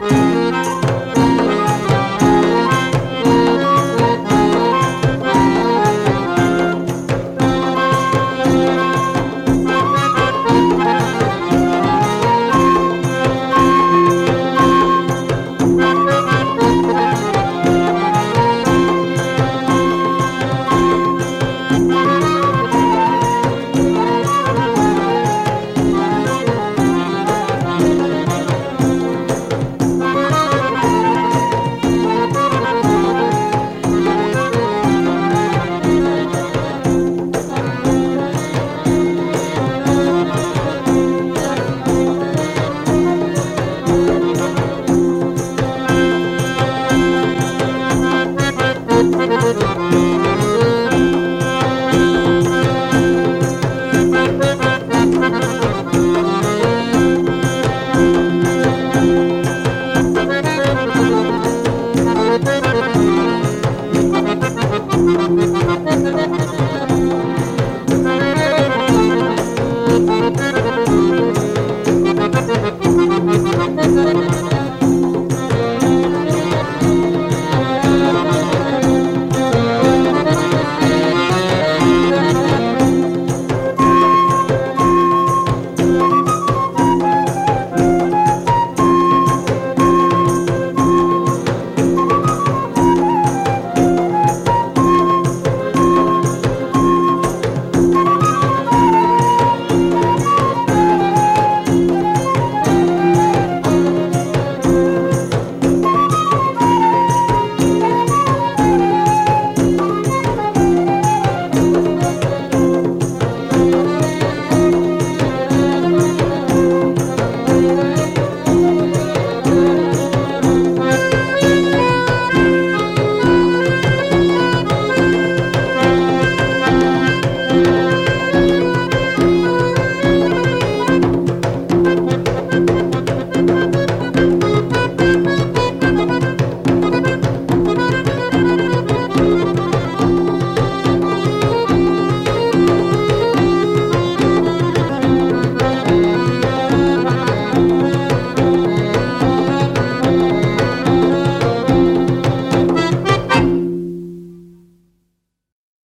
Música